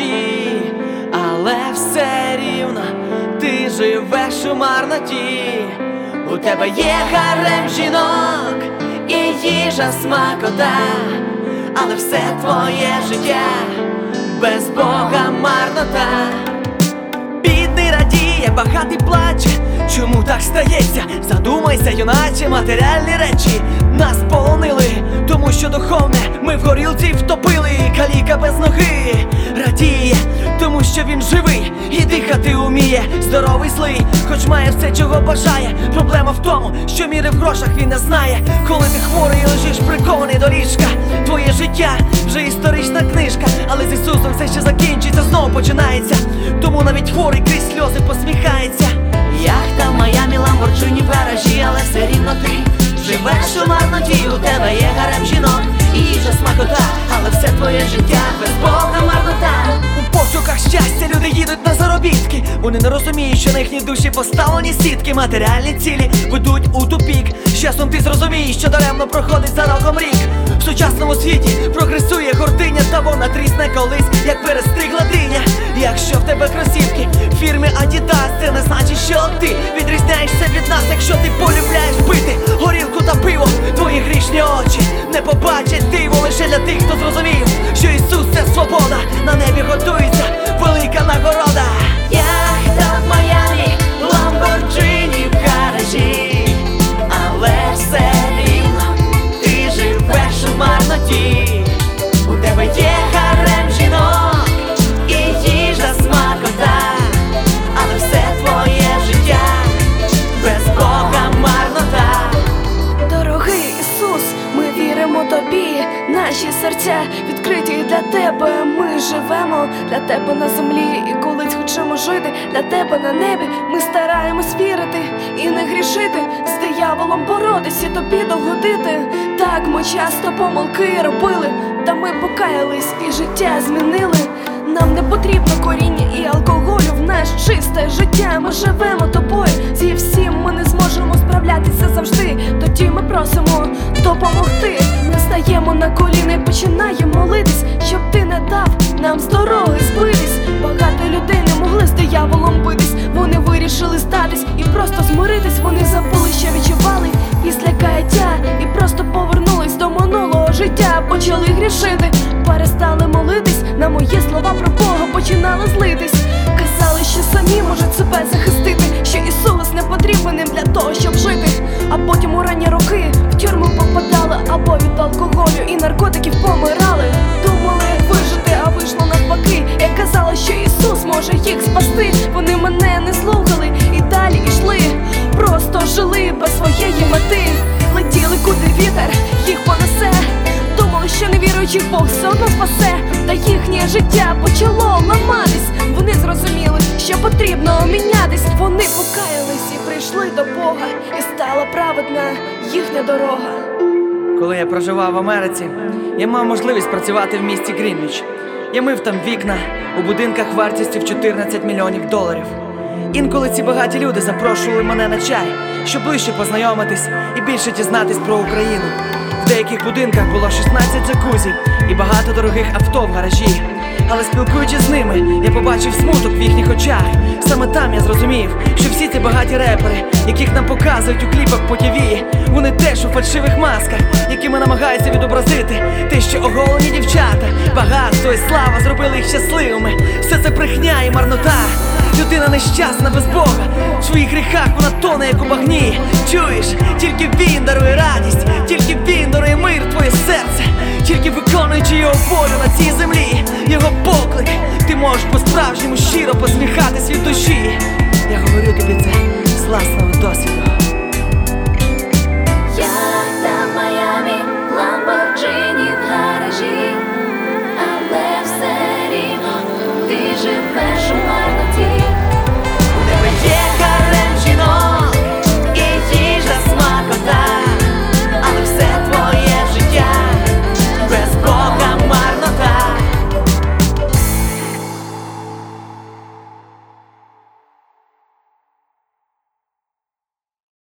душі, але все рівно ти живеш у марноті, у тебе є гарем жінок і їжа смакота, але все твоє життя без Бога марнота. Бідний радіє, багатий плаче. Чому так стається? Задумайся, юначе матеріальні речі нас полонили, тому що духовне ми в горілці втопили, каліка без ноги, що він живий і дихати уміє. Здоровий злий, хоч має все, чого бажає. Проблема в тому, що міри в грошах він не знає. Коли ти хворий і лежиш прикований до ліжка, твоє життя вже історична книжка, але з Ісусом все ще закінчиться, знову починається. Тому навіть хворий крізь сльози посміхається. Яхта Майамі, Ламборджині, гаражі, але все рівно ти живеш у марноті, у тебе є гарем жінок і їжа смакота, але все твоє життя без Бога марнота. Пошуках щастя люди їдуть на заробітки. Вони не розуміють, що на їхній душі поставлені сітки, матеріальні цілі ведуть у тупік. Часом ти зрозумієш, що даремно проходить за роком рік. В сучасному світі прогресує гординя, та вона трісне колись, як перестригла диня. Якщо в тебе кросівки в фірмі Adidas, це не значить, що ти відрізняєшся від нас, якщо ти полюбляєш пити горілку та пиво, твої грішні очі не побачать диво лише для тих, хто зрозумів, що Ісус це свобода, серця відкриті для тебе. Ми живемо для тебе на землі, і колись хочемо жити для тебе на небі. Ми стараємось вірити і не грішити, з дияволом боротися, тобі догодити. Так ми часто помилки робили, та ми покаялись і життя змінили. Нам не потрібно коріння і алкоголю в наш чисте життя. Ми живемо тобою. Зі всім ми не зможемо справлятися завжди. Тоді ми просимо допомогти. Ми стаємо на коліна і починаємо молитись, щоб ти не дав нам з дороги збитись. Багато людей не могли з дияволом битись. Вони вирішили здатись і просто змиритись. Вони забули, що відчували після каяття і просто повернулись до минулого життя. Почали грішити, перестали молитись. На мої слова про Бога починали злитись. Казали, що самі можуть А потім у ранні роки в тюрму попадали або від алкоголю і наркотиків помирали. Думали вижити, а вийшло навпаки. Я казала, що Ісус може їх спасти. Вони мене не слухали і далі йшли. Просто жили без своєї мети. Летіли куди вітер, їх понесе. Думали, що невіруючих Бог все одно спасе, та їхнє життя стала праведна їхня дорога. Коли я проживав в Америці, я мав можливість працювати в місті Грінвіч. Я мив там вікна у будинках вартістю в 14 мільйонів доларів. Інколи ці багаті люди запрошували мене на чай, щоб ближче познайомитись і більше дізнатись про Україну. Деяких будинках було 16 джакузі і багато дорогих авто в гаражі. Але спілкуючись з ними, я побачив смуток в їхніх очах. Саме там я зрозумів, що всі ці багаті репери, яких нам показують у кліпах по ТВ, вони теж у фальшивих масках, якими намагаються відобразити те, що оголені дівчата, багатство і слава зробили їх щасливими. Все це брехня і марнота. Людина нещасна без Бога. В своїх гріхах вона тоне, як у багні. Чуєш, тільки він дарує радість, тільки він серце, тільки виконуючи його волю на цій землі, його поклик, ти можеш по-справжньому щиро посміхатись від душі. Я говорю тобі це з власного досвіду.